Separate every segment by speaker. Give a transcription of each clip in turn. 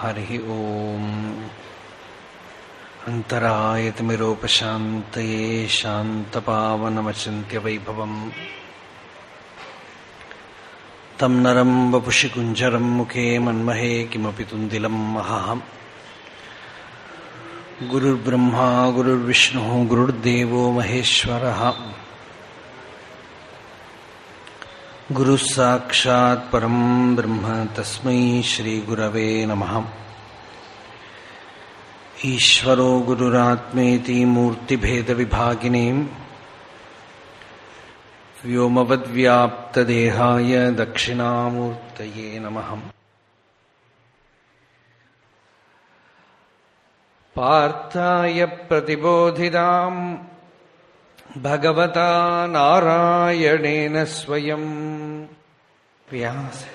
Speaker 1: हरिः ओम्। अन्तरायतिमिरोपशान्तये शान्तपावनमचिन्त्यवैभवम्। तं नरम् वपुषि कुञ्जरम् मुखे मन्महे किमपि तुन्दिलम् महहम् गुरुर्ब्रह्मा, गुरुर्विष्णुः, गुरुर्देवो महेश्वरः। गुरुः साक्षात् परम् ब्रह्म तस्मै श्रीगुरवे नमः। ईश्वरो गुरुरात्मेति मूर्तिभेदविभागिनीम् व्योमवद्व्याप्तदेहाय दक्षिणामूर्तये नमः। पार्थाय प्रतिबोधिताम् भगवता नारायणेन स्वयम् व्यास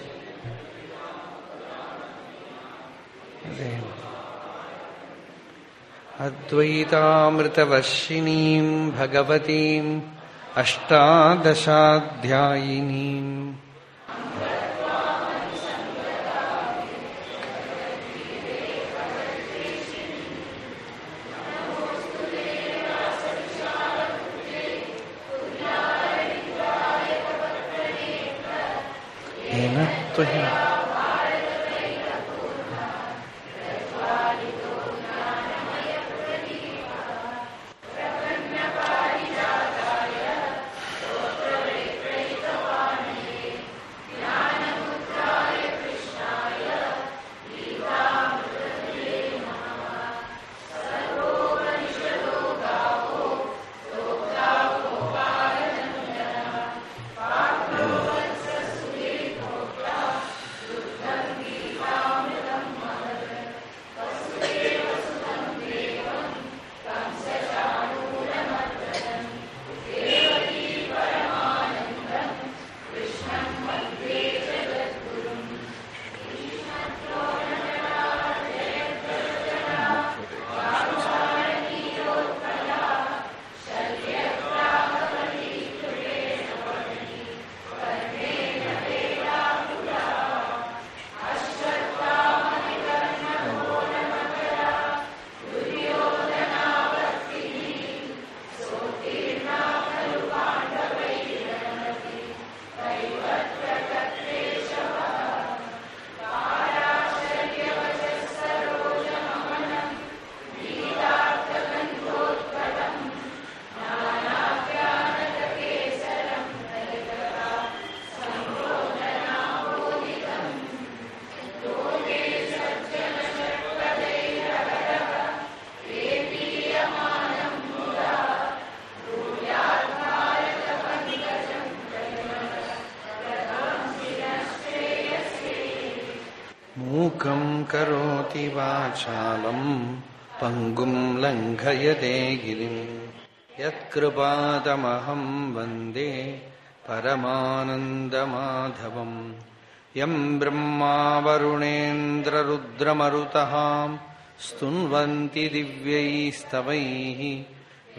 Speaker 1: अद्वैतामृतवर्षिणीम् भगवतीम् अष्टादशाध्यायिनीम् 最起 वाचालम् पङ्गुम् लङ्घयते गिरिम्। यत्कृपादमहम् वन्दे परमानन्दमाधवम्। यम् ब्रह्मा वरुणेन्द्ररुद्रमरुतः स्तुन्वन्ति दिव्यैस्तवैः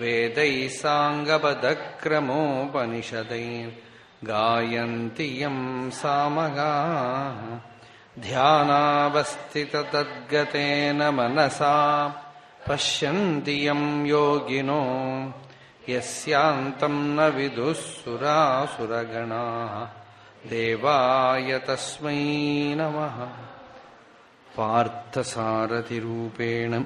Speaker 1: वेदैः साङ्गपदक्रमोपनिषदै गायन्ति यम् सामगाः ध्यानावस्थिततद्गतेन मनसा पश्यन्ति यम् योगिनो यस्यान्तम् न विदुः सुरासुरगणाः देवाय तस्मै नमः। पार्थसारथिरूपेण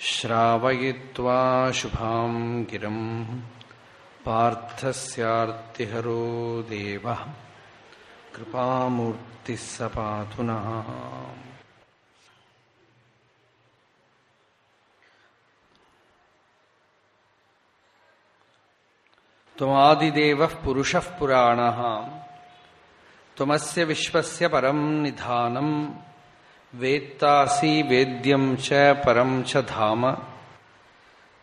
Speaker 1: श्रावयित्वा शुभाम् गिरम्। पार्थस्यार्तिहरो देवः कृपामूर्तिः स पातु नः त्वमादिदेवः पुरुषः पुराणः त्वमस्य विश्वस्य परम् निधानम् वेत्तासि वेद्यम् च परम् च धाम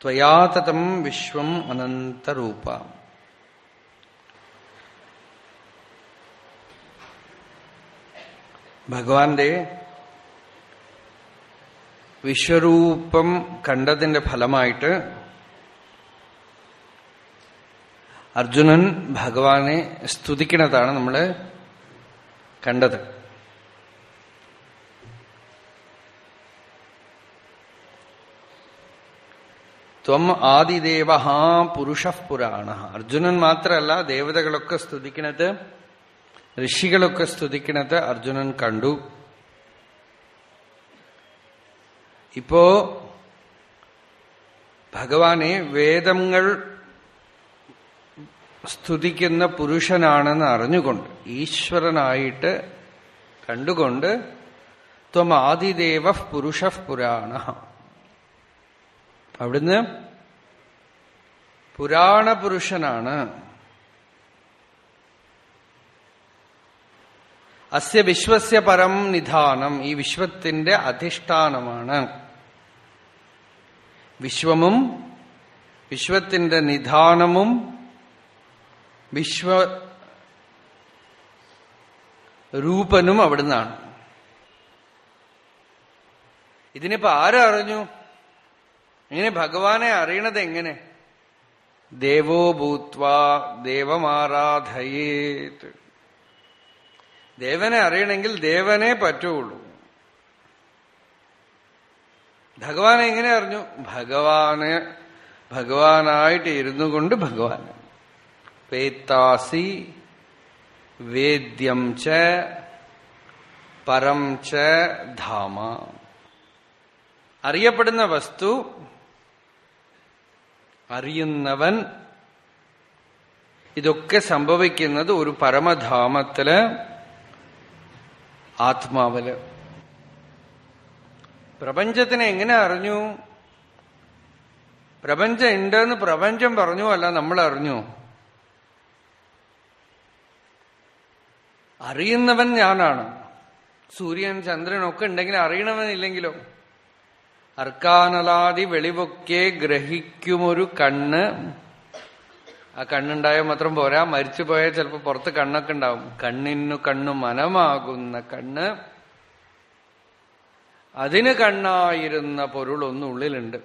Speaker 1: त्वया ततम् विश्वम् अनन्तरूप ഭഗവാന്റെ വിശ്വരൂപം കണ്ടതിന്റെ ഫലമായിട്ട് അർജുനൻ ഭഗവാനെ സ്തുതിക്കുന്നതാണ് നമ്മൾ കണ്ടത്.
Speaker 2: ത്വം ആദിദേവ പുരുഷ പുരാണ. അർജുനൻ മാത്രമല്ല ദേവതകളൊക്കെ സ്തുതിക്കുന്നത് ഋഷികളൊക്കെ സ്തുതിക്കണത് അർജുനൻ കണ്ടു. ഇപ്പോ ഭഗവാനെ വേദങ്ങൾ സ്തുതിക്കുന്ന പുരുഷനാണെന്ന് അറിഞ്ഞുകൊണ്ട് ഈശ്വരനായിട്ട് കണ്ടുകൊണ്ട് ത്വം ആദിദേവ പുരുഷ പുരാണ. അവിടുന്ന് പുരാണ അസ്യ വിശ്വസ്യ പരം നിധാനം. ഈ വിശ്വത്തിന്റെ അധിഷ്ഠാനമാണ്. വിശ്വമും വിശ്വത്തിന്റെ നിധാനമും വിശ്വ രൂപനും അവിടുന്നാണ്. ഇതിനിപ്പോ ആരറിഞ്ഞു ഇങ്ങനെ ഭഗവാനെ അറിയണത് എങ്ങനെ? ദേവോ ഭൂത്വ ദേവമാരാധയേത്. ദേവനെ അറിയണമെങ്കിൽ ദേവനെ പറ്റുള്ളൂ. ഭഗവാനെ എങ്ങനെ അറിഞ്ഞു? ഭഗവാന് ഭഗവാനായിട്ട് ഇരുന്നു കൊണ്ട് ഭഗവാൻ വേത്താസി വേദ്യം ച പരം ച ധാമ. അറിയപ്പെടുന്ന വസ്തു അറിയുന്നവൻ ഇതൊക്കെ സംഭവിക്കുന്നത് ഒരു പരമധാമത്തിൽ ആത്മാവിൽ. പ്രപഞ്ചത്തിനെ എങ്ങനെ അറിഞ്ഞു? പ്രപഞ്ചം ഉണ്ടെന്ന് പ്രപഞ്ചം പറഞ്ഞു അല്ല നമ്മൾ അറിഞ്ഞു? അറിയുന്നവൻ ഞാനാണ്. സൂര്യൻ ചന്ദ്രൻ ചന്ദ്രനൊക്കെ ഉണ്ടെങ്കിൽ അറിയണവനില്ലെങ്കിലോ അർക്കാനലാതി വെളിവൊക്കെ ഗ്രഹിക്കുമൊരു കണ്ണ് ആ കണ്ണുണ്ടായാൽ മാത്രം പോരാ. മരിച്ചു പോയാൽ ചിലപ്പോൾ പുറത്ത് കണ്ണൊക്കെ ഉണ്ടാവും. കണ്ണിനു കണ്ണു മനമാകുന്ന കണ്ണ്. അതിന് കണ്ണായിരുന്ന പൊരുളൊന്നും ഉള്ളിലുണ്ട്.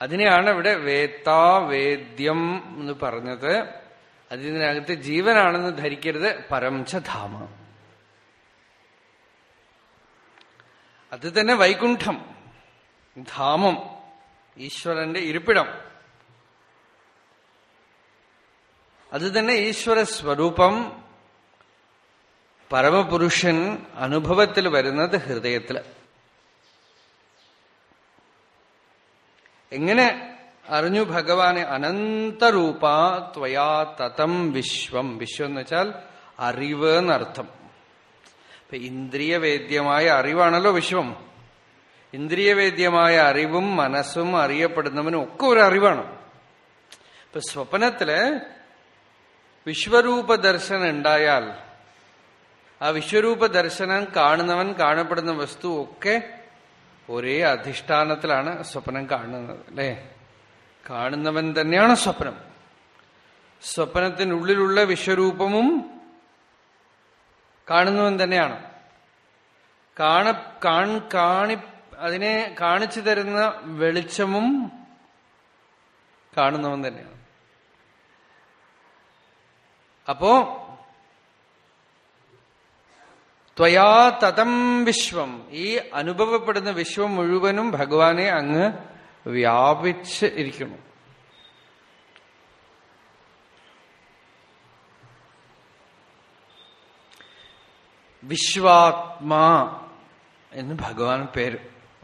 Speaker 2: അതിനെയാണ് ഇവിടെ വേത്താ വേദ്യം എന്ന് പറഞ്ഞത്. അതിനകത്ത് ജീവനാണെന്ന് ധരിക്കരുത് പരംചധാമ അത് തന്നെ വൈകുണ്ഠം ധാമം ഈശ്വരന്റെ ഇരിപ്പിടം. അത് തന്നെ ഈശ്വര സ്വരൂപം പരമപുരുഷൻ അനുഭവത്തിൽ വരുന്നത് ഹൃദയത്തിൽ എങ്ങനെ അറിഞ്ഞു ഭഗവാനെ? അനന്തരൂപ ത്വയാ തതം വിശ്വം. വിശ്വം എന്ന് വെച്ചാൽ അറിവ് എന്നർത്ഥം. ഇപ്പൊ ഇന്ദ്രിയവേദ്യമായ അറിവാണല്ലോ വിശ്വം. ഇന്ദ്രിയവേദ്യമായ അറിവും മനസ്സും അറിയപ്പെടുന്നവനും ഒക്കെ ഒരു അറിവാണ്. ഇപ്പൊ സ്വപ്നത്തിൽ വിശ്വരൂപ ദർശനം ഉണ്ടായാൽ ആ വിശ്വരൂപ ദർശനം കാണുന്നവൻ കാണപ്പെടുന്ന വസ്തു ഒക്കെ ഒരേ അധിഷ്ഠാനത്തിലാണ് സ്വപ്നം കാണുന്നത് അല്ലേ? കാണുന്നവൻ തന്നെയാണ് സ്വപ്നം. സ്വപ്നത്തിനുള്ളിലുള്ള വിശ്വരൂപവും കാണുന്നവൻ തന്നെയാണ്. കാണ കാണി അതിനെ കാണിച്ചു തരുന്ന വെളിച്ചമും കാണുന്നവൻ തന്നെയാണ്. അപ്പോ ത്വയാ തതം വിശ്വം. ഈ അനുഭവപ്പെടുന്ന വിശ്വം മുഴുവനും ഭഗവാനെ അങ്ങ് വ്യാപിച്ച് ഇരിക്കുന്നു. വിശ്വാത്മാ എന്ന് ഭഗവാൻ പേര്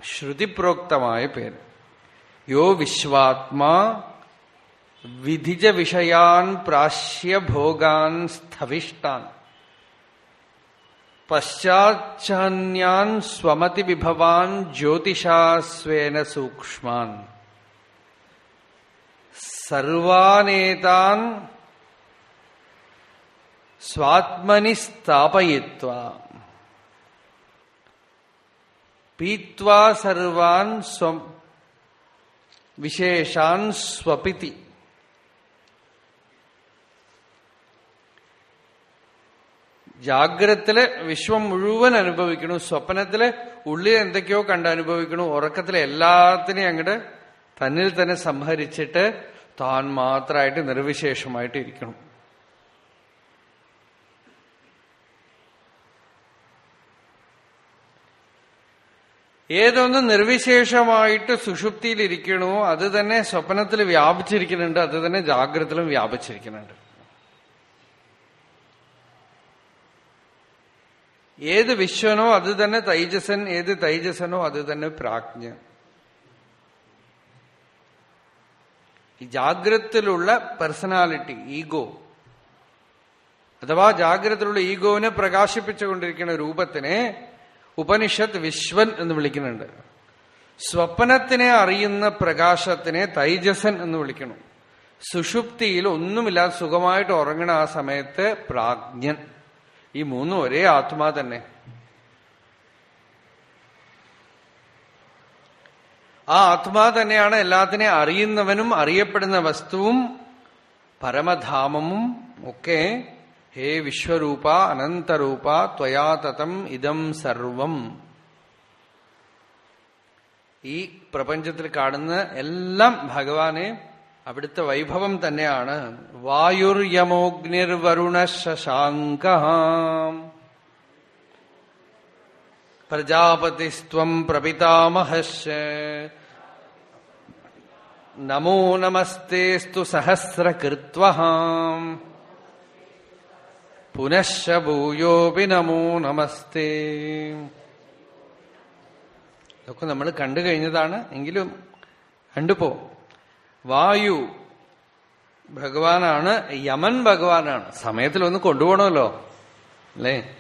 Speaker 2: ശ്രുതിപ്രോക്തമായ പേര്. യോ വിശ്വാത്മാ विधिज विषयान प्राश्य भोगान स्थविष्टान। पश्चाचान्यान स्वमति विभवान ज्योतिषा स्वेन सूक्ष्मान। सर्वानेतान स्वात्मनि स्थापयित्वा। पीत्वा सर्वान् स्व विशेषान् स्वपिति। ജാഗ്രത്തിൽ വിശ്വം മുഴുവൻ അനുഭവിക്കണു സ്വപ്നത്തിൽ ഉള്ളിൽ എന്തൊക്കെയോ കണ്ട് അനുഭവിക്കണു ഉറക്കത്തിലെ എല്ലാത്തിനെയും അങ്ങോട്ട് തന്നിൽ തന്നെ സംഹരിച്ചിട്ട് താൻ മാത്രമായിട്ട് നിർവിശേഷമായിട്ട് ഇരിക്കണം. ഏതൊന്ന് നിർവിശേഷമായിട്ട് സുഷുപ്തിയിലിരിക്കണോ അത് തന്നെ സ്വപ്നത്തിൽ വ്യാപിച്ചിരിക്കുന്നുണ്ട് അത് തന്നെ ജാഗ്രതയിലും വ്യാപിച്ചിരിക്കുന്നുണ്ട്. ഏത് വിശ്വനോ അത് തന്നെ തൈജസൻ ഏത് തൈജസനോ അത് തന്നെ പ്രാജ്ഞ. ഈ ജാഗ്രത്തിലുള്ള പേഴ്സണാലിറ്റി ഈഗോ അഥവാ ജാഗ്രതയിലുള്ള ഈഗോവിനെ പ്രകാശിപ്പിച്ചുകൊണ്ടിരിക്കുന്ന രൂപത്തിനെ ഉപനിഷത്ത് വിശ്വൻ എന്ന് വിളിക്കുന്നുണ്ട്. സ്വപ്നത്തിനെ അറിയുന്ന പ്രകാശത്തിനെ തൈജസൻ എന്ന് വിളിക്കണം സുഷുപ്തിയിൽ ഒന്നുമില്ലാതെ സുഖമായിട്ട് ഉറങ്ങണ ആ സമയത്ത് പ്രാജ്ഞൻ. ഈ മൂന്നും ഒരേ ആത്മാ തന്നെ. ആ ആത്മാ തന്നെയാണ് എല്ലാത്തിനെ അറിയുന്നവനും അറിയപ്പെടുന്ന വസ്തുവും പരമധാമവും ഒക്കെ ഹേ വിശ്വരൂപ അനന്തരൂപ ത്വയാതം ഇതം സർവം. ഈ പ്രപഞ്ചത്തിൽ കാണുന്ന എല്ലാം ഭഗവാനെ അവിടുത്തെ വൈഭവം തന്നെയാണ് വായുർയമോഗ്നിർവരുണ ശശാങ്ക പ്രജാപതിസ്ത്വം പ്രപിതാമഹശ നമോ നമസ്തേസ്തു സഹസ്രകൃത്വ പുനശ്ച ഭൂയോപി നമോ നമസ്തേ. ഇതൊക്കെ നമ്മൾ കണ്ടു കഴിഞ്ഞതാണ്. എങ്കിലും കണ്ടുപോ വായു. ഭഗവാനാണ് യമൻ ഭഗവാനാണ്. സമയത്തിൽ ഒന്ന് കൊണ്ടുപോകണമല്ലോ. അല്ലേ?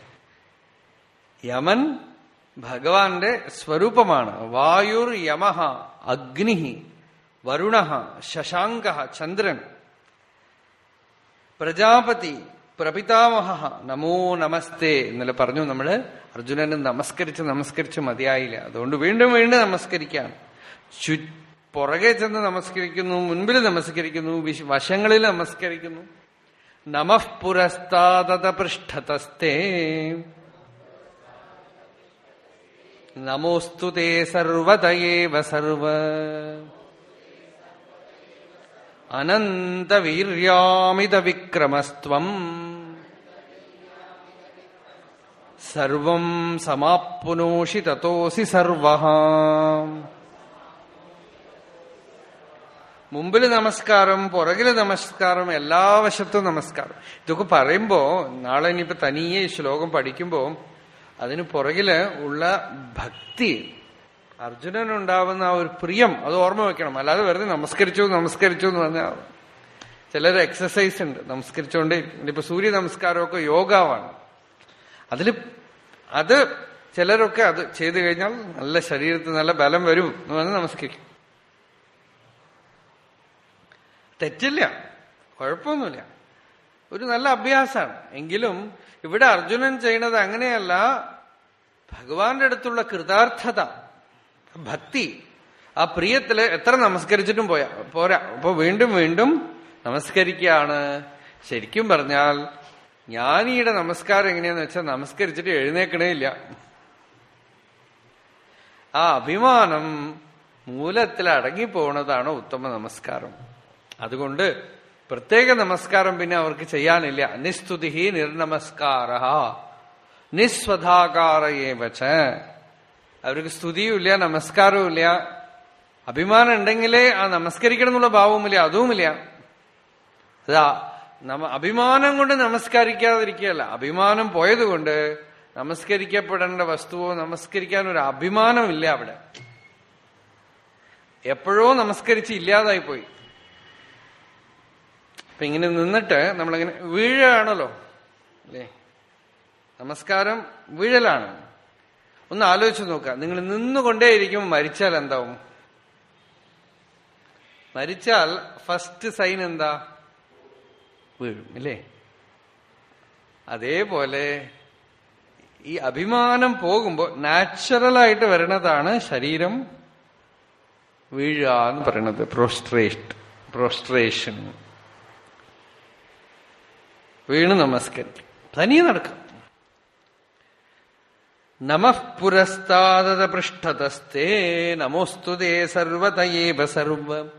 Speaker 2: യമൻ ഭഗവാന്റെ സ്വരൂപമാണ്. വായുർ യമഹ അഗ്നി വരുണ ശശാങ്ക ചന്ദ്രൻ. പ്രജാപതി പ്രപിതാമഹ നമോ നമസ്തേ എന്നല്ല പറഞ്ഞു നമ്മൾ. അർജുനന് നമസ്കരിച്ച് നമസ്കരിച്ച് മതിയായില്ല. അതുകൊണ്ട് വീണ്ടും വീണ്ടും നമസ്കരിക്കാം പുറകെ ചെന്ന് നമസ്കരിക്കുന്നു മുൻപിൽ നമസ്കരിക്കുന്നു വിശ്- വശങ്ങളിൽ നമസ്കരിക്കുന്നു. നമഃ പുരസ്താദത പൃഷ്ഠതസ്തേ. നമോസ്തു തേ സർവതയേവ സർവ. അനന്തവീര്യാമിത വിക്രമസ്ത്വം സർവം സമാപ്നോഷി തത്തോസി സർവ മുമ്പിൽ നമസ്കാരം പുറകിൽ നമസ്കാരം എല്ലാ വശത്തും നമസ്കാരം. ഇതൊക്കെ പറയുമ്പോ നാളെ ഇനിയിപ്പോ തനിയെ ഈ ശ്ലോകം പഠിക്കുമ്പോ അതിന് പുറകിൽ ഉള്ള ഭക്തി അർജുനനുണ്ടാവുന്ന ആ ഒരു പ്രിയം അത് ഓർമ്മ വെക്കണം. അല്ലാതെ വെറുതെ നമസ്കരിച്ചു നമസ്കരിച്ചു എന്ന് പറഞ്ഞാൽ ചിലർ എക്സസൈസ് ഉണ്ട്. നമസ്കരിച്ചുകൊണ്ടേ ഇപ്പൊ സൂര്യ നമസ്കാരമൊക്കെ യോഗാവാണ്. അതിൽ അത് ചിലരൊക്കെ അത് ചെയ്തു കഴിഞ്ഞാൽ നല്ല ശരീരത്തിൽ നല്ല ബലം വരും എന്ന് പറഞ്ഞ് നമസ്കരിക്കും. തെറ്റില്ല. കുഴപ്പമൊന്നുമില്ല. ഒരു നല്ല അഭ്യാസമാണ് എങ്കിലും ഇവിടെ അർജുനൻ ചെയ്യണത് അങ്ങനെയല്ല. ഭഗവാന്റെ അടുത്തുള്ള കൃതാർത്ഥത ഭക്തി ആ പ്രിയത്തിൽ എത്ര നമസ്കരിച്ചിട്ടും പോയാ പോരാ. അപ്പൊ വീണ്ടും വീണ്ടും നമസ്കരിക്കുകയാണ്. ശരിക്കും പറഞ്ഞാൽ ജ്ഞാനിയുടെ നമസ്കാരം എങ്ങനെയാന്ന് വെച്ചാൽ നമസ്കരിച്ചിട്ട് എഴുന്നേക്കണേ ഇല്ല. ആ അഭിമാനം മൂലത്തിൽ അടങ്ങിപ്പോണതാണ് ഉത്തമ നമസ്കാരം. അതുകൊണ്ട് പ്രത്യേക നമസ്കാരം പിന്നെ അവർക്ക് ചെയ്യാനില്ല. നിസ്തുതി നിർനമസ്കാര നിസ്വധാകാരയേവച്ച അവർക്ക് സ്തുതിയുമില്ല നമസ്കാരവുമില്ല അഭിമാനം ഉണ്ടെങ്കിലേ ആ നമസ്കരിക്കണം എന്നുള്ള ഭാവവുമില്ല അതുമില്ല അതാ നമ അഭിമാനം കൊണ്ട് നമസ്കരിക്കാതിരിക്കുകയല്ല. അഭിമാനം പോയതുകൊണ്ട് നമസ്കരിക്കപ്പെടേണ്ട വസ്തുവോ നമസ്കരിക്കാൻ ഒരു അഭിമാനമില്ല അവിടെ. എപ്പോഴോ നമസ്കരിച്ച് ഇല്ലാതായി പോയി അപ്പൊ ഇങ്ങനെ നിന്നിട്ട് നമ്മളിങ്ങനെ വീഴാണല്ലോ അല്ലേ? നമസ്കാരം വീഴലാണ്. ഒന്ന് ആലോചിച്ച് നോക്കുക. നിങ്ങൾ നിന്നുകൊണ്ടേയിരിക്കും മരിച്ചാൽ എന്താവും? മരിച്ചാൽ ഫസ്റ്റ് സൈൻ എന്താ? വീഴും ഇല്ലേ അതേപോലെ ഈ അഭിമാനം പോകുമ്പോൾ നാച്ചുറലായിട്ട് വരണതാണ് ശരീരം വീഴാന്ന് എന്ന് പറയുന്നത്. പ്രോസ്ട്രേഷൻ വീണ് നമസ്കരിക്കും. തനിയെ നടക്കും. നമഃ പുരസ്താദത പൃഷ്ഠതസ്തേ നമോസ്തുതേ സർവതയേവ സർവം.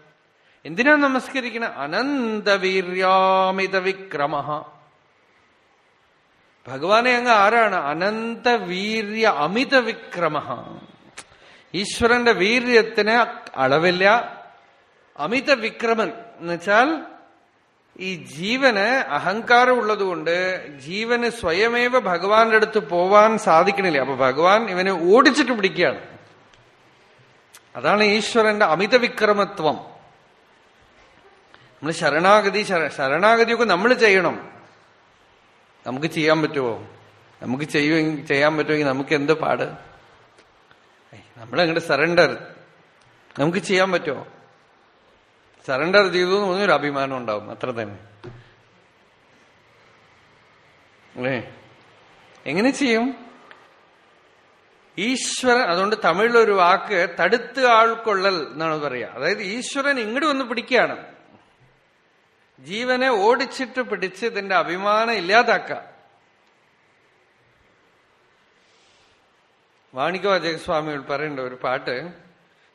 Speaker 2: എന്തിനാ നമസ്കരിക്കണ? അനന്തവീര്യാമിത വിക്രമ ഭഗവാനെ അങ്ങ് ആരാണ്? അനന്തവീര്യ അമിത വിക്രമ ഈശ്വരന്റെ വീര്യത്തിന് അളവില്ല. അമിത വിക്രമൻ എന്ന് വെച്ചാൽ ഈ ജീവന് അഹങ്കാരം ഉള്ളതുകൊണ്ട് ജീവന് സ്വയമേവ ഭഗവാന്റെ അടുത്ത് പോവാൻ സാധിക്കണില്ല. അപ്പൊ ഭഗവാൻ ഇവനെ ഓടിച്ചിട്ട് പിടിക്കുകയാണ്. അതാണ് ഈശ്വരന്റെ അമിത വിക്രമത്വം. നമ്മൾ ശരണാഗതി ശരണാഗതിയൊക്കെ നമ്മൾ ചെയ്യണം. നമുക്ക് ചെയ്യാൻ പറ്റുമോ നമുക്ക് ചെയ്യുമെങ്കിൽ ചെയ്യാൻ പറ്റുമെങ്കിൽ നമുക്ക് എന്ത് പാട്? നമ്മളങ്ങോട്ട് സറണ്ടർ നമുക്ക് ചെയ്യാൻ പറ്റുമോ സറണ്ടർ ചെയ്തു എന്ന് പറഞ്ഞൊരു അഭിമാനം ഉണ്ടാവും. അത്ര തന്നെ. അല്ലേ? എങ്ങനെ ചെയ്യും? ഈശ്വരൻ അതുകൊണ്ട് തമിഴിലൊരു വാക്ക് തടുത്ത് ആൾക്കൊള്ളൽ എന്നാണ് പറയുക. അതായത് ഈശ്വരൻ ഇങ്ങോട്ട് വന്ന് പിടിക്കുകയാണ്. ജീവനെ ഓടിച്ചിട്ട് പിടിച്ച് ഇതിന്റെ അഭിമാനം ഇല്ലാതാക്ക വാണിക ജയസ്വാമികൾ പറയേണ്ട ഒരു പാട്ട്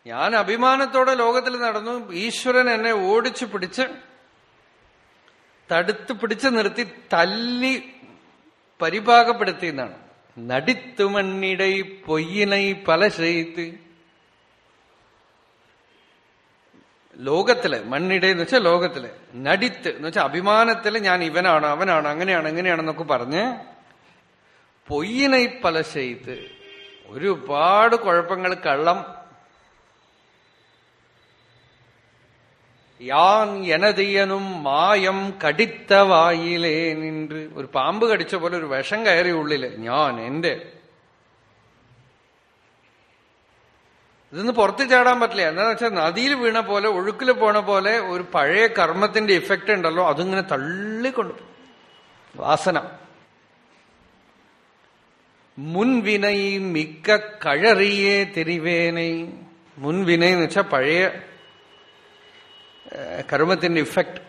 Speaker 2: ഞാൻ അഭിമാനത്തോടെ ലോകത്തിൽ നടന്നു. ഈശ്വരൻ എന്നെ ഓടിച്ചു പിടിച്ച് തടുത്ത് പിടിച്ചു നിർത്തി തല്ലി പരിഭാഗപ്പെടുത്തി എന്നാണ് നടിത്തു മണ്ണിടൈ പൊയ്യിനൈ പല ചെയ്ത് ലോകത്തിൽ മണ്ണിട എന്ന് വെച്ചാൽ ലോകത്തിൽ. നടിത്ത് എന്ന് വെച്ചാൽ അഭിമാനത്തിൽ ഞാൻ ഇവനാണ് അവനാണ് അങ്ങനെയാണ് എങ്ങനെയാണെന്നൊക്കെ പറഞ്ഞ് പൊയ്യിനൈ പല ചെയ്ത് ഒരുപാട് കുഴപ്പങ്ങൾ കള്ളം യാൻ എനതിയനും മായം കടിത്ത വായിലേ நின்று. ഒരു പാമ്പ് കടിച്ച പോലെ ഒരു വിഷം കയറി ഉള്ളിൽ ഞാൻ എന്റെ ഇതൊന്ന് പുറത്ത് ചാടാൻ പറ്റില്ല. എന്താന്ന് വെച്ചാൽ നദിയിൽ വീണ പോലെ ഒഴുക്കിൽ പോണ പോലെ ഒരു പഴയ കർമ്മത്തിന്റെ ഇഫക്റ്റ് ഉണ്ടല്ലോ അതിങ്ങനെ തള്ളിക്കൊണ്ട്. വാസന. മുൻവിനൈ മിക്ക കഴറിയേ തിരിവേനൈ. മുൻവിനൈ എന്ന് വെച്ചാൽ പഴയ കർമ്മത്തിന്റെ ഇഫക്റ്റ്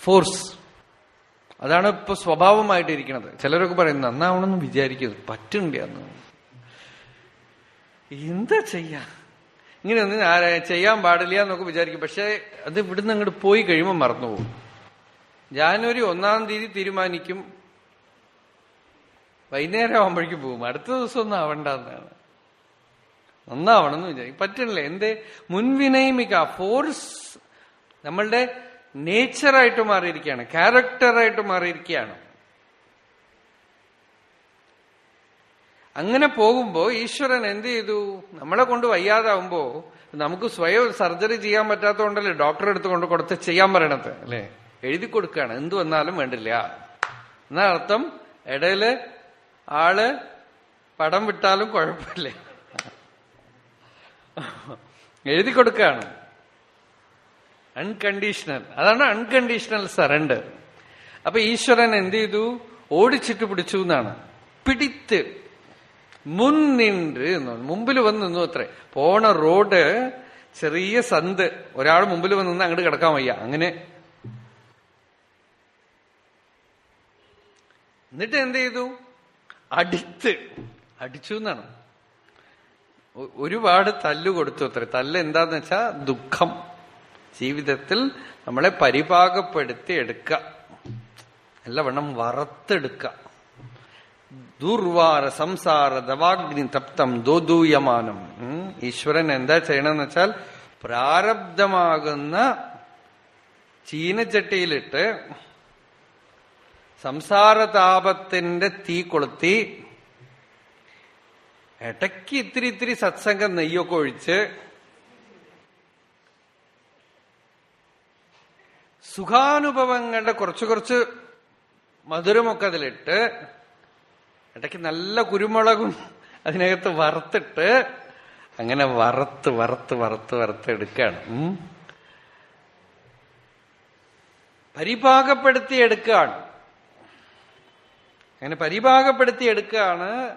Speaker 2: ഫോഴ്സ് അതാണ് ഇപ്പൊ സ്വഭാവമായിട്ടിരിക്കുന്നത്. ചിലരൊക്കെ പറയും നന്നാവണമെന്ന് വിചാരിക്കുന്നു പറ്റുന്നുണ്ട് അന്ന് എന്താ ചെയ്യാ? ഇങ്ങനെയൊന്നും ചെയ്യാൻ പാടില്ല എന്നൊക്കെ വിചാരിക്കും. പക്ഷെ അത് ഇവിടുന്ന് അങ്ങോട്ട് പോയി കഴിയുമ്പോൾ മറന്നുപോകും. ജാനുവരി ഒന്നാം തീയതി തീരുമാനിക്കും. വൈകുന്നേരം ആവുമ്പോഴേക്കും പോകും. അടുത്ത ദിവസം ഒന്നും ആവണ്ടെന്നാണ് നന്നാവണം എന്ന് വിചാരിക്കും. പറ്റണില്ല എന്തേ? മുൻവിനയമിക്ക ഫോഴ്സ് നമ്മളുടെ നേച്ചറായിട്ട് മാറിയിരിക്കുകയാണ് ക്യാരക്ടറായിട്ട് മാറിയിരിക്കുകയാണ്. അങ്ങനെ പോകുമ്പോൾ ഈശ്വരൻ എന്ത് ചെയ്തു? നമ്മളെ കൊണ്ട് വയ്യാതാവുമ്പോൾ നമുക്ക് സ്വയം സർജറി ചെയ്യാൻ പറ്റാത്തതുകൊണ്ടല്ലേ ഡോക്ടറെ അടുത്ത് കൊണ്ട് കൊടുത്ത് ചെയ്യാൻ പറയണത് അല്ലേ? എഴുതി കൊടുക്കുകയാണ് എന്ത് വന്നാലും വേണ്ടില്ല. എന്നാ അർത്ഥം? ഇടയിൽ ആൾ പടം വിട്ടാലും കുഴപ്പമില്ല. എഴുതി കൊടുക്കുകയാണ്. അൺകണ്ടീഷണൽ അതാണ് അൺകണ്ടീഷണൽ സറണ്ടർ അപ്പൊ ഈശ്വരൻ എന്ത് ചെയ്തു? ഓടിച്ചിട്ട് പിടിച്ചു എന്നാണ്. പിടിത്ത് മുൻനിണ്ട് എന്ന്. മുമ്പിൽ വന്ന് നിന്നു അത്രേ. പോണ റോഡ് ചെറിയ സന്ത്. ഒരാൾ മുമ്പിൽ വന്ന് നിന്ന് അങ്ങോട്ട് കിടക്കാൻ വയ്യ. അങ്ങനെ. എന്നിട്ട് എന്ത് ചെയ്തു? അടിത്ത്. അടിച്ചു എന്നാണ്. ഒരുപാട് തല്ലു കൊടുത്തു അത്ര. തല്ല് എന്താന്ന് വെച്ചാ ദുഃഖം. ജീവിതത്തിൽ നമ്മളെ പരിപാകപ്പെടുത്തി എടുക്കുക. നല്ലവണ്ണം വറുത്തെടുക്കുക. ദുർവാര സംസാര ദവാഗ്നി തപ്തം ദോദൂയമാനം. ഈശ്വരൻ എന്താ ചെയ്യണമെന്ന് വെച്ചാൽ പ്രാരബ്ധമാകുന്ന ചീനച്ചട്ടിയിലിട്ട് സംസാരതാപത്തിന്റെ തീ കൊളുത്തി ഇടയ്ക്ക് ഇത്തിരി ഇത്തിരി സത്സംഗം നെയ്യൊക്കെ ഒഴിച്ച് സുഖാനുഭവങ്ങളുടെ കുറച്ച് കുറച്ച് മധുരമൊക്കെ അതിലിട്ട് ഇടയ്ക്ക് നല്ല കുരുമുളകും അതിനകത്ത് വറുത്തിട്ട് അങ്ങനെ വറുത്ത് വറുത്ത് വറുത്ത് വറുത്ത് എടുക്കുകയാണ്. പരിപാകപ്പെടുത്തി എടുക്കുകയാണ്. അങ്ങനെ പരിപാകപ്പെടുത്തി എടുക്കുകയാണ്.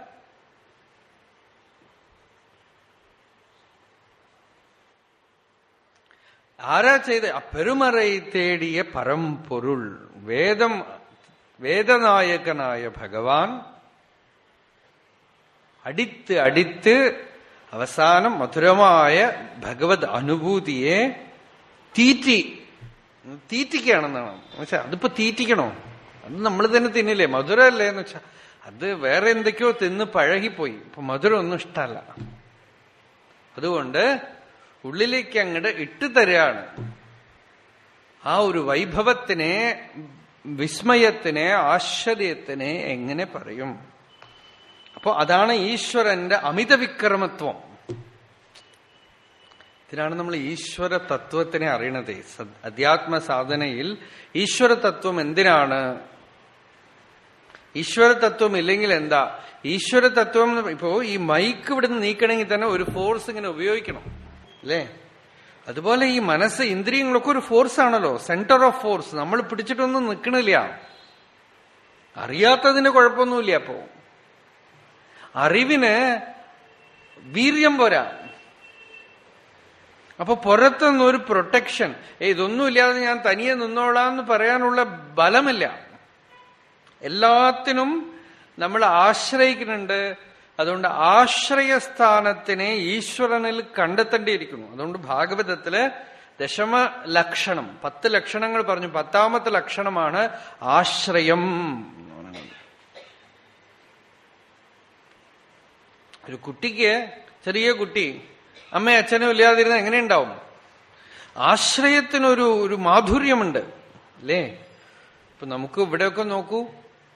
Speaker 2: ആരാ ചെയ്ത്? ആ പെരുമറൈ തേടിയ പരമ്പൊരുൾ വേദം വേദനായകനായ ഭഗവാൻ അടിത്ത് അടിത്ത് അവസാനം മധുരമായ ഭഗവത് അനുഭൂതിയെ തീറ്റി. തീറ്റിക്കുകയാണെന്നാണ്. വെച്ചാൽ അതിപ്പോ തീറ്റിക്കണോ? അത് നമ്മൾ തന്നെ തിന്നില്ലേ? മധുരമല്ലേ എന്ന് വെച്ചാൽ അത് വേറെ എന്തൊക്കെയോ തിന്ന് പഴകിപ്പോയി. ഇപ്പൊ മധുരം ഒന്നും ഇഷ്ടമല്ല അതുകൊണ്ട് ഉള്ളിലേക്ക് അങ്ങോട്ട് ഇട്ടുതരാണ് ആ ഒരു വൈഭവത്തിനെ വിസ്മയത്തിനെ ആശ്ചര്യത്തിനെ എങ്ങനെ പറയും? അപ്പോ അതാണ് ഈശ്വരന്റെ അമിത വിക്രമത്വം ഇതിനാണ് നമ്മൾ ഈശ്വര തത്വത്തിനെ അറിയണത്. അധ്യാത്മ സാധനയിൽ ഈശ്വര തത്വം എന്തിനാണ്? ഈശ്വര തത്വം ഇല്ലെങ്കിൽ എന്താ? ഈശ്വര തത്വം ഇപ്പോ ഈ മൈക്ക് ഇവിടുന്ന് നീക്കണമെങ്കിൽ തന്നെ ഒരു ഫോഴ്സ് ഇങ്ങനെ ഉപയോഗിക്കണം. അല്ലേ? അതുപോലെ ഈ മനസ്സ് ഇന്ദ്രിയങ്ങളൊക്കെ ഒരു ഫോഴ്സ് ആണല്ലോ. സെന്റർ ഓഫ് ഫോഴ്സ് നമ്മൾ പിടിച്ചിട്ടൊന്നും നിൽക്കണില്ല അറിയാത്തതിന് കുഴപ്പമൊന്നുമില്ല അപ്പോ. അറിവിന് വീര്യം പോരാ. അപ്പൊ പുറത്തുനിന്നൊരു പ്രൊട്ടക്ഷൻ ഇതൊന്നുമില്ലാതെ ഞാൻ തനിയെ നിന്നോളാം എന്ന് പറയാനുള്ള ബലമില്ല. എല്ലാത്തിനും നമ്മൾ ആശ്രയിക്കുന്നുണ്ട്. അതുകൊണ്ട് ആശ്രയസ്ഥാനത്തിനെ ഈശ്വരനിൽ കണ്ടെത്തേണ്ടിയിരിക്കുന്നു. അതുകൊണ്ട് ഭാഗവതത്തിൽ ദശമ ലക്ഷണം പത്ത് ലക്ഷണങ്ങൾ പറഞ്ഞു. പത്താമത്തെ ലക്ഷണമാണ് ആശ്രയം ഒരു കുട്ടിക്ക് ചെറിയ കുട്ടി അമ്മയും അച്ഛനും ഇല്ലാതിരുന്ന എങ്ങനെയുണ്ടാവും? ആശ്രയത്തിനൊരു ഒരു മാധുര്യമുണ്ട് അല്ലേ? ഇപ്പൊ നമുക്ക് ഇവിടെയൊക്കെ നോക്കൂ.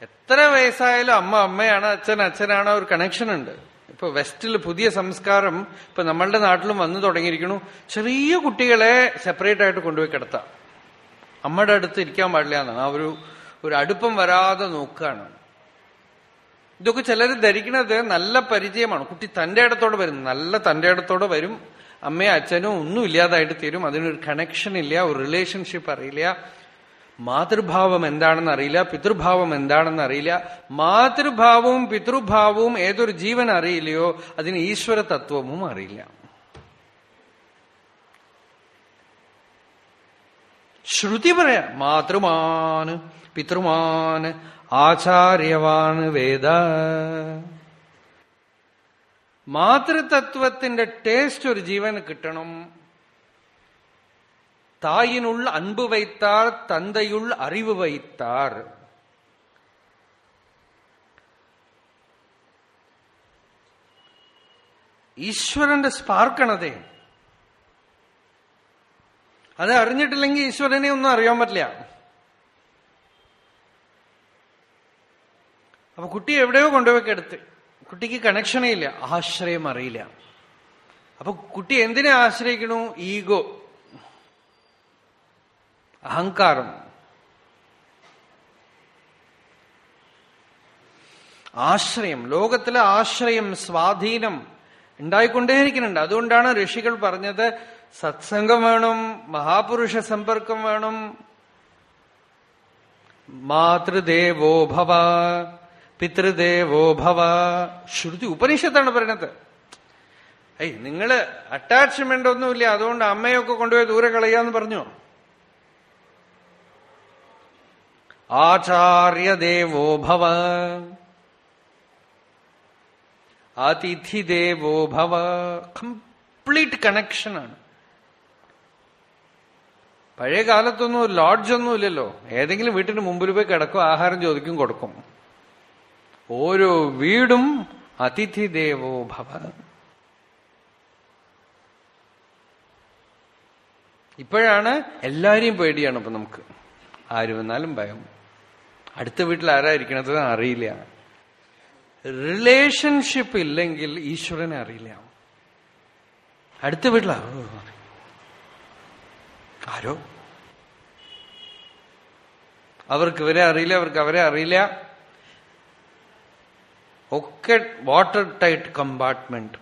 Speaker 2: എത്ര വയസ്സായാലും അമ്മ അമ്മയാണ് അച്ഛൻ അച്ഛനാണ് ഒരു കണക്ഷൻ ഉണ്ട്. ഇപ്പൊ വെസ്റ്റിൽ പുതിയ സംസ്കാരം ഇപ്പൊ നമ്മളുടെ നാട്ടിലും വന്നു തുടങ്ങിയിരിക്കുന്നു. ചെറിയ കുട്ടികളെ സെപ്പറേറ്റ് ആയിട്ട് കൊണ്ടുപോയി കിടത്താം. അമ്മയുടെ അടുത്ത് ഇരിക്കാൻ പാടില്ല എന്നാണ്. ആ ഒരു ഒരു അടുപ്പം വരാതെ നോക്കുകയാണ്. ഇതൊക്കെ ചിലർ ധരിക്കുന്നത് നല്ല പരിചയമാണ്. കുട്ടി തന്റെ ഇടത്തോടെ വരും. നല്ല തന്റെ ഇടത്തോടെ വരും. അമ്മയും അച്ഛനും ഒന്നും ഇല്ലാതായിട്ട് തീരും. അതിനൊരു കണക്ഷൻ ഇല്ല ഒരു റിലേഷൻഷിപ്പ് അറിയില്ല. മാതൃഭാവം എന്താണെന്ന് അറിയില്ല പിതൃഭാവം എന്താണെന്ന് അറിയില്ല. മാതൃഭാവവും പിതൃഭാവവും ഏതൊരു ജീവൻ അറിയില്ലയോ അതിന് ഈശ്വര തത്വവും അറിയില്ല. ശ്രുതി പറയാ മാതൃമാന് പിതൃമാന് ആചാര്യവാണ് വേദ. മാതൃതത്വത്തിന്റെ ടേസ്റ്റ് ഒരു ജീവന് കിട്ടണം. தாயினுள் அன்பு வைத்தார் தந்தையுள் அறிவு வைத்தார் ഈശ്വരന്റെ സ്പാർക്കണതേ അത് അറിഞ്ഞിട്ടില്ലെങ്കിൽ ഈശ്വരനെ ഒന്നും അറിയാൻ പറ്റില്ല അപ്പൊ കുട്ടി എവിടെയോ കൊണ്ടുപോയി എടുത്ത് കുട്ടിക്ക് കണക്ഷനേ ഇല്ല ആശ്രയം അറിയില്ല അപ്പൊ കുട്ടി എന്തിനെ ആശ്രയിക്കണു ഈഗോ അഹങ്കാരം. ആശ്രയം. ലോകത്തിലെ ആശ്രയം സ്വാധീനം ഉണ്ടായിക്കൊണ്ടേയിരിക്കുന്നുണ്ട്. അതുകൊണ്ടാണ് ഋഷികൾ പറഞ്ഞത് സത്സംഗം വേണം മഹാപുരുഷ സമ്പർക്കം വേണം. മാതൃദേവോ ഭവ പിതൃദേവോ ഭവ. ശ്രുതി ഉപനിഷത്താണ് പറയണത് ഏയ് നിങ്ങൾ അറ്റാച്ച്മെന്റ് ഒന്നുമില്ല. അതുകൊണ്ട് അമ്മയൊക്കെ കൊണ്ടുപോയി ദൂരെ കളയാന്ന് പറഞ്ഞോ? ആചാര്യദേവോ ഭവ. കംപ്ലീറ്റ് കണക്ഷനാണ് പഴയ കാലത്തൊന്നും ലോഡ്ജൊന്നും ഇല്ലല്ലോ. ഏതെങ്കിലും വീട്ടിന് മുമ്പിൽ പോയി കിടക്കും ആഹാരം ചോദിക്കും കൊടുക്കും. ഓരോ വീടും അതിഥിദേവോ ഭവ. ഇപ്പോഴാണ് എല്ലാരെയും പേടിയാണ് ഇപ്പൊ നമുക്ക്. ആര് വന്നാലും ഭയം. അടുത്ത വീട്ടിൽ ആരായിരിക്കണത് അറിയില്ല. റിലേഷൻഷിപ്പ് ഇല്ലെങ്കിൽ ഈശ്വരനെ അറിയില്ല. അടുത്ത വീട്ടിലാ? ആരോ? അവർക്ക് ഇവരെ അറിയില്ല അവർക്ക് അവരെ അറിയില്ല. ഒക്കെ വാട്ടർ ടൈറ്റ് കമ്പാർട്ട്മെന്റ്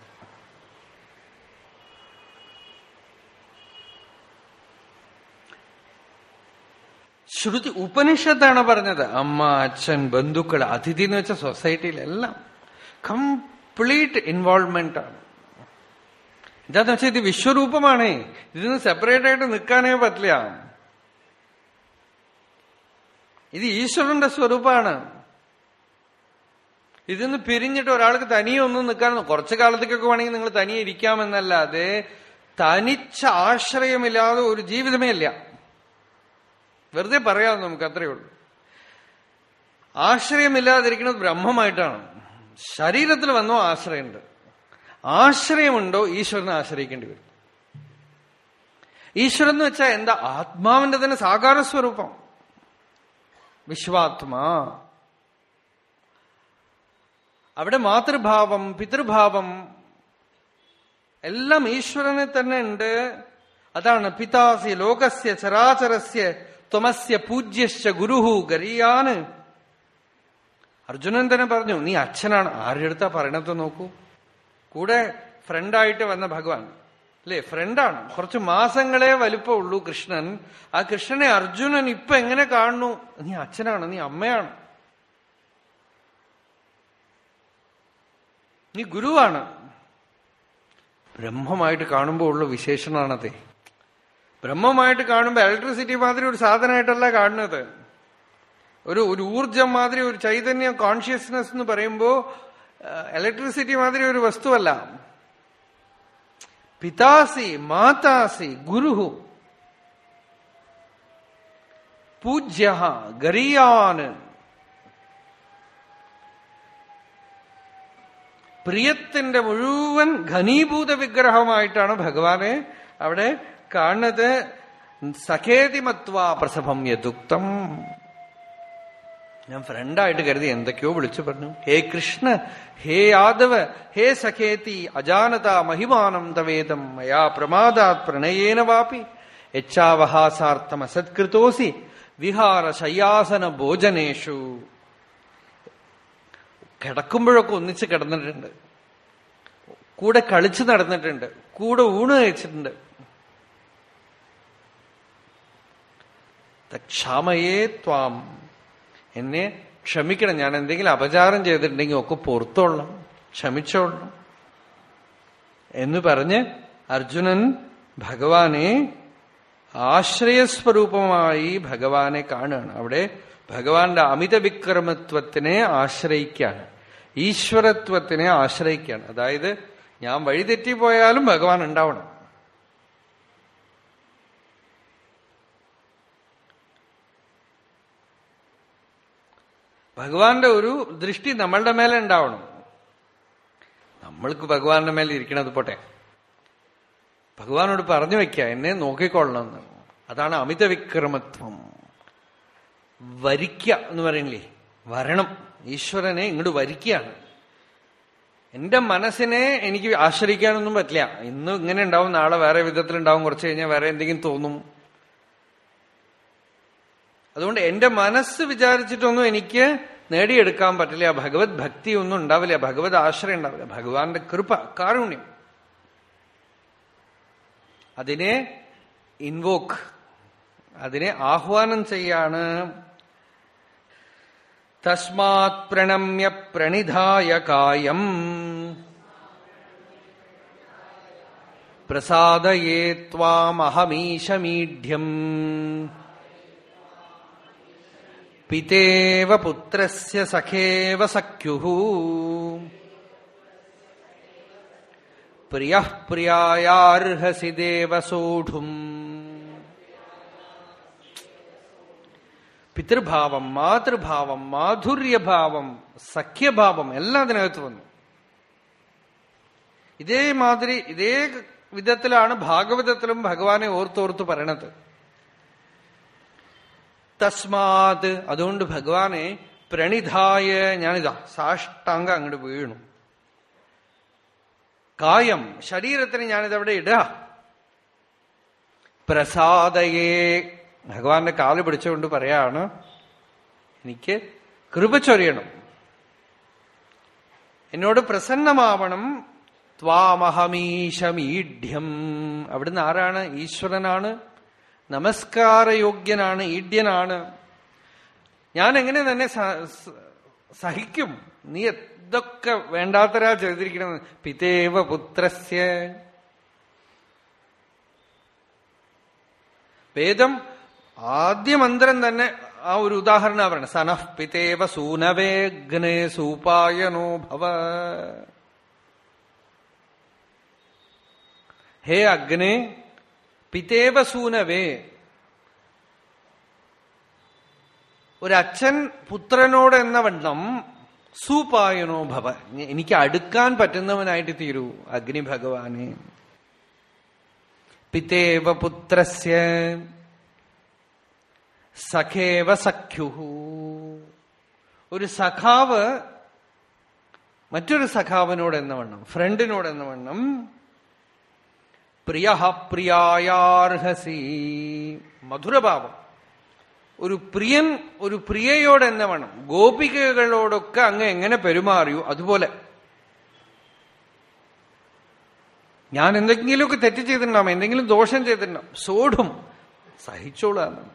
Speaker 2: ശ്രുതി ഉപനിഷത്താണ് പറഞ്ഞത്. അമ്മ അച്ഛൻ ബന്ധുക്കൾ അതിഥി എന്ന് വെച്ച സൊസൈറ്റിയിലെല്ലാം കംപ്ലീറ്റ് ഇൻവോൾവ്മെന്റ് ആണ്. എന്താന്ന് വെച്ചാൽ ഇത് വിശ്വരൂപമാണേ. ഇതിന് സെപ്പറേറ്റ് ആയിട്ട് നിൽക്കാനേ പറ്റില്ല. ഇത് ഈശ്വരന്റെ സ്വരൂപമാണ്. ഇതിന്ന് പിരിഞ്ഞിട്ട് ഒരാൾക്ക് തനിയെ ഒന്നും നിൽക്കാൻ കുറച്ചു കാലത്തേക്കൊക്കെ വേണമെങ്കിൽ നിങ്ങൾ തനിയെ ഇരിക്കാമെന്നല്ലാതെ തനിച്ച ആശ്രയമില്ലാതെ ഒരു ജീവിതമേ ഇല്ല. വെറുതെ പറയാം നമുക്ക് അത്രയേ ഉള്ളൂ. ആശ്രയമില്ലാതിരിക്കുന്നത് ബ്രഹ്മമായിട്ടാണ്. ശരീരത്തിൽ വന്നോ ആശ്രയമുണ്ട്. ആശ്രയമുണ്ടോ ഈശ്വരനെ ആശ്രയിക്കേണ്ടി വരും. ഈശ്വരൻ എന്ന് വെച്ചാൽ എന്താ? ആത്മാവിന്റെ തന്നെ സാകാര സ്വരൂപം. വിശ്വാത്മാ. അവിടെ മാതൃഭാവം പിതൃഭാവം എല്ലാം ഈശ്വരനെ തന്നെ ഉണ്ട്. അതാണ് പിതാസി ലോകസ്യ ചരാചരസ്യ ത്വമസ്യ പൂജ്യശ്ച ഗുരുഹു ഗരിയാന്. അർജുനൻ തന്നെ പറഞ്ഞു നീ അച്ഛനാണ് ആരുടെ അടുത്താ പറയണത് നോക്കൂ. കൂടെ ഫ്രണ്ടായിട്ട് വന്ന ഭഗവാൻ അല്ലേ? ഫ്രണ്ടാണ്. കുറച്ച് മാസങ്ങളെ വലുപ്പമുള്ളൂ കൃഷ്ണൻ. ആ കൃഷ്ണനെ അർജുനൻ ഇപ്പൊ എങ്ങനെ കാണുന്നു? നീ അച്ഛനാണ് നീ അമ്മയാണ്. നീ ഗുരുവാണ്. ബ്രഹ്മമായിട്ട് കാണുമ്പോൾ ഉള്ള വിശേഷണാണതേ. ബ്രഹ്മമായിട്ട് കാണുമ്പോൾ ഇലക്ട്രിസിറ്റി മാതിരി ഒരു സാധനമായിട്ടല്ല കാണുന്നത്. ഒരു ഒരു ഊർജം മാതിരി ഒരു ചൈതന്യം കോൺഷ്യസ്നെസ് എന്ന് പറയുമ്പോ ഇലക്ട്രിസിറ്റി മാതിരി ഒരു വസ്തുവല്ല. പിതാസി മാതാസി ഗുരുഹു. പൂജ്യ ഗരിയാന് പ്രിയത്തിന്റെ മുഴുവൻ ഘനീഭൂത വിഗ്രഹമായിട്ടാണ് ഭഗവാനെ അവിടെ കാണുന്നത് സഖേതിമത്വാ പ്രസഭം യഥുക്തം ഞാൻ ഫ്രണ്ടായിട്ട് കരുതി എന്തൊക്കെയോ വിളിച്ചു പറഞ്ഞു. ഹേ കൃഷ്ണ ഹേ യാദവ ഹേ സഖേതി അജാനത മഹിമാനം തവേദം മയാ പ്രമാദാത് പ്രണയേന വാപി യച്ഛാവഹാസാർത്ഥം അസത്കൃതോസി വിഹാര ശയ്യാസന ഭോജനേഷു. കിടക്കുമ്പോഴൊക്കെ ഒന്നിച്ച് കിടന്നിട്ടുണ്ട്. കൂടെ കളിച്ചു നടന്നിട്ടുണ്ട്. കൂടെ ഊണ് കഴിച്ചിട്ടുണ്ട്. ക്ഷാമയേ ത്വാം. എന്നെ ക്ഷമിക്കണം. ഞാൻ എന്തെങ്കിലും അപചാരം ചെയ്തിട്ടുണ്ടെങ്കിൽ ഒക്കെ പുറത്തോളണം. ക്ഷമിച്ചോളണം. എന്ന് പറഞ്ഞ് അർജുനൻ ഭഗവാനെ ആശ്രയസ്വരൂപമായി ഭഗവാനെ കാണുകയാണ്. അവിടെ ഭഗവാന്റെ അമിത വിക്രമത്വത്തിനെ ആശ്രയിക്കുകയാണ്. ഈശ്വരത്വത്തിനെ ആശ്രയിക്കുകയാണ്. അതായത് ഞാൻ വഴിതെറ്റിപ്പോയാലും ഭഗവാൻ ഉണ്ടാവണം. ഭഗവാന്റെ ഒരു ദൃഷ്ടി നമ്മളുടെ മേലെ ഉണ്ടാവണം. നമ്മൾക്ക് ഭഗവാന്റെ മേലെ ഇരിക്കണത് പോട്ടെ. ഭഗവാനോട് പറഞ്ഞു വെക്ക എന്നെ നോക്കിക്കൊള്ളണം. അതാണ് അമിത വിക്രമത്വം വരിക്ക എന്ന് പറയുന്നില്ലേ? വരണം. ഈശ്വരനെ ഇങ്ങോട്ട് വരിക്കുകയാണ് എന്റെ മനസ്സിനെ എനിക്ക് ആശ്രയിക്കാനൊന്നും പറ്റില്ല. ഇന്ന് ഇങ്ങനെ ഉണ്ടാവും നാളെ വേറെ വിധത്തിലുണ്ടാവും കുറച്ച് കഴിഞ്ഞാൽ വേറെ എന്തെങ്കിലും തോന്നും. അതുകൊണ്ട് എന്റെ മനസ്സ് വിചാരിച്ചിട്ടൊന്നും എനിക്ക് നേടിയെടുക്കാൻ പറ്റില്ല. ഭഗവത് ഭക്തി ഒന്നും ഉണ്ടാവില്ല. ഭഗവത് ആശ്രയം ഉണ്ടാവില്ല. ഭഗവാന്റെ കൃപ കാരുണ്യം. അതിനെ ഇൻവോക്ക് അതിനെ ആഹ്വാനം ചെയ്യാണ്. തസ്മാത് പ്രണമ്യ പ്രണിധായ കായം. പ്രസാദയേ ത്വാമഹമീശമീഢ്യം. പിതേവ പുത്രസ്യ സഖേവ സഖ്യുഃ പ്രിയ പ്രിയായാർഹസി ദേവസോഢും പിതൃഭാവം മാതൃഭാവം മാധുര്യഭാവം സഖ്യഭാവം എല്ലാം അതിനകത്ത് വന്നു. ഇതേമാതിരി ഇതേ വിധത്തിലാണ് ഭാഗവതത്തിലും ഭഗവാനെ ഓർത്തോർത്ത് പറയണത്. തസ്മാത്. അതുകൊണ്ട് ഭഗവാനെ പ്രണിധായ ഞാനിതാ സാഷ്ടാംഗ അങ്ങോട്ട് വീണു. കായം ശരീരത്തിന് ഞാനിതവിടെ ഇട. പ്രസാദയേ. ഭഗവാന്റെ കാൽ പിടിച്ചുകൊണ്ട് പറയാണ് എനിക്ക് കൃപ ചൊരിയണം. എന്നോട് പ്രസന്നമാവണം ത്വാമഹമീശമീഢ്യം. അവിടുന്ന് ആരാണ്? ഈശ്വരനാണ്. നമസ്കാരയോഗ്യനാണ് ഈഡ്യനാണ്. ഞാൻ എങ്ങനെ തന്നെ സഹിക്കും? നീ എന്തൊക്കെ വേണ്ടാത്തരാ ചെയ്തിരിക്കണം പിതേവ പുത്രസ്യ. വേദം ആദ്യ മന്ത്രം തന്നെ ആ ഒരു ഉദാഹരണം പറയണം സനഃ പിതേവ സൂനവേഗ്നേ സൂപായനോ ഭവ. ഹേ അഗ്നേ പിതേവ സൂനവേ ഒരച്ഛൻ പുത്രനോട് എന്ന വണ്ണം സൂപായനോ ഭവ. എനിക്ക് അടുക്കാൻ പറ്റുന്നവനായിട്ട് തീരൂ അഗ്നി ഭഗവാനെ. പിതേവ പുത്രസ്യ സഖേവ സഖ്യുഹു. ഒരു സഖാവ് മറ്റൊരു സഖാവിനോട് എന്ന വണ്ണം ഫ്രണ്ടിനോട് എന്ന വണ്ണം പ്രിയ പ്രിയായാർഹസി. മധുരഭാവം. ഒരു പ്രിയൻ ഒരു പ്രിയയോട് എന്നെ വേണം. ഗോപികകളോടൊക്കെ അങ്ങ് എങ്ങനെ പെരുമാറിയോ അതുപോലെ. ഞാൻ എന്തെങ്കിലുമൊക്കെ തെറ്റ് ചെയ്തിട്ടുണ്ടാവും എന്തെങ്കിലും ദോഷം ചെയ്തിട്ടുണ്ടാവും സോടും സഹിച്ചോളാം.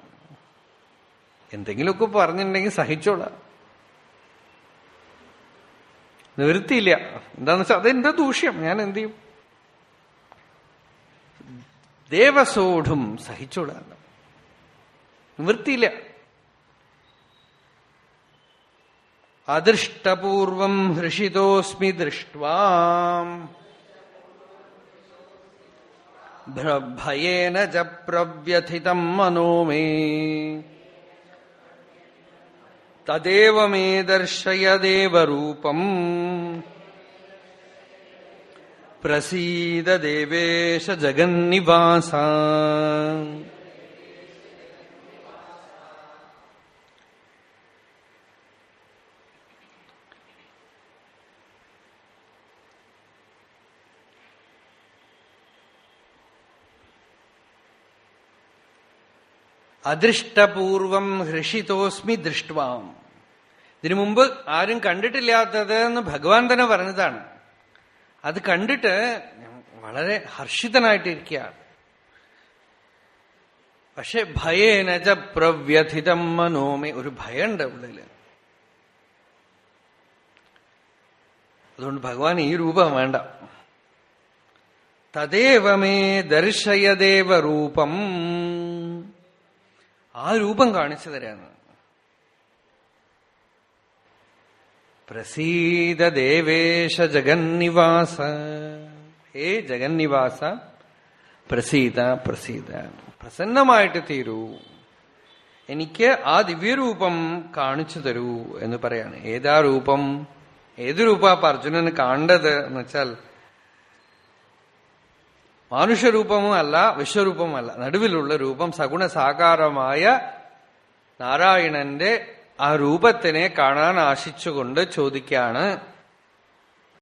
Speaker 2: എന്തെങ്കിലുമൊക്കെ പറഞ്ഞിട്ടുണ്ടെങ്കിൽ സഹിച്ചോളാം. നിവൃത്തിയില്ല. എന്താന്ന് വെച്ചാൽ അതെന്റെ ദൂഷ്യം. ഞാൻ എന്ത് ചെയ്യും? ദേവസോഢും സഹിച്ചോളാം നിവൃത്തിയില്ല. അദൃഷ്ടപൂർവം ഹൃഷിതോസ്മി ദൃഷ്ട്വാ. ഭയേന ച പ്രവ്യഥിതം മനോ മേ. തദേവ മേ ദർശയ ദേവരൂപം പ്രസീദ ദേവേശ ജഗന്നിവാസ. അദൃഷ്ടപൂർവം ഹൃഷിതോസ്മി ദൃഷ്ടവാം. ഇതിനു മുമ്പ് ആരും കണ്ടിട്ടില്ലാത്തത് എന്ന് ഭഗവാൻ തന്നെ പറഞ്ഞതാണ്. അത് കണ്ടിട്ട് വളരെ ഹർഷിതനായിട്ടിരിക്കുകയാണ്. പക്ഷെ ഭയേനജ പ്രവ്യഥിതം മനോമേ ഒരു ഭയമുണ്ട് ഉള്ളിൽ. അതുകൊണ്ട് ഭഗവാൻ ഈ രൂപം വേണ്ട. തദേവമേ ദർശയദേവ രൂപം. ആ രൂപം കാണിച്ചു തരാന്ന്. പ്രസീദ ദേവേശ ജഗന്നിവാസ. ഹേ ജഗന്നിവാസ പ്രസീത പ്രസീത. പ്രസന്നമായിട്ട് തീരൂ. എനിക്ക് ആ ദിവ്യരൂപം കാണിച്ചു തരൂ എന്ന് പറയാണ്. ഏതാ രൂപം? ഏത് രൂപ അർജുനന് കാണേണ്ടത് എന്ന് വെച്ചാൽ മാനുഷ്യരൂപവും അല്ല വിശ്വരൂപമല്ല നടുവിലുള്ള രൂപം സഗുണസാകാരമായ നാരായണന്റെ ആ രൂപത്തിനെ കാണാൻ ആശിച്ചുകൊണ്ട് ചോദിക്കാണ്